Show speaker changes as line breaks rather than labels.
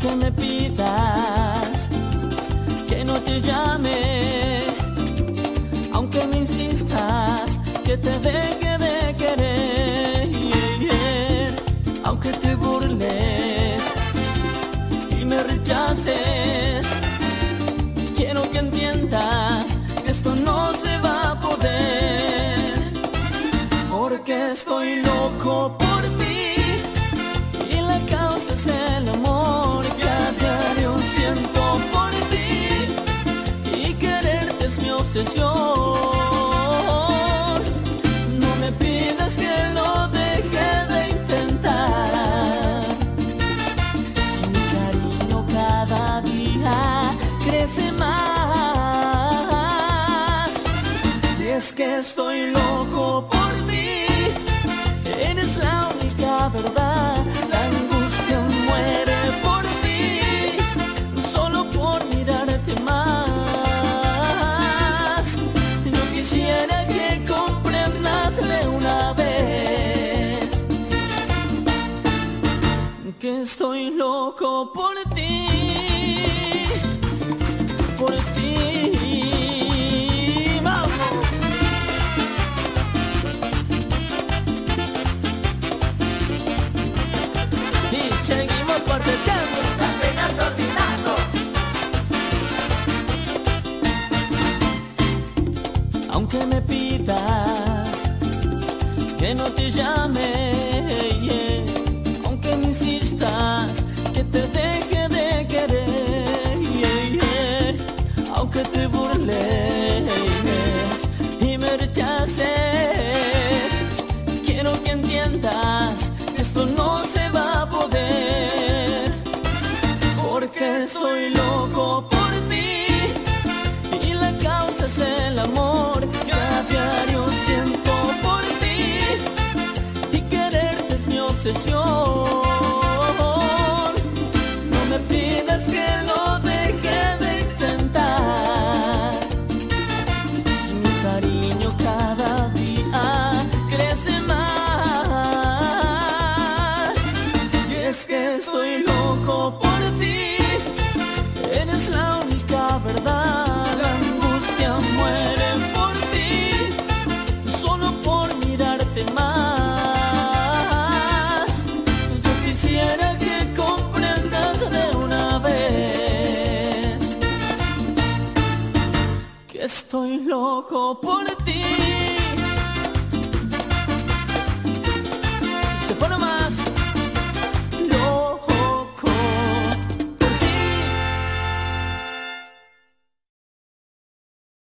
tú me pidas que no te llame, aunque me insistas que te deje de querer, aunque te burles y me rechaces, quiero que entiendas que esto no se va a poder, porque estoy loco por ti. Que estoy loco por ti. Eres la única verdad. La angustia muere por ti. Solo por mirarte más. Yo quisiera que comprendas de una vez que estoy loco por ti. Por ti. Aunque me pidas que no te llame, aunque me insistas que te deje de querer, aunque te burles y me rechaces, estoy loco por ti. Eres la única verdad. La angustia muere por ti. Solo por mirarte más. Yo quisiera que comprendas de una vez que estoy loco por ti.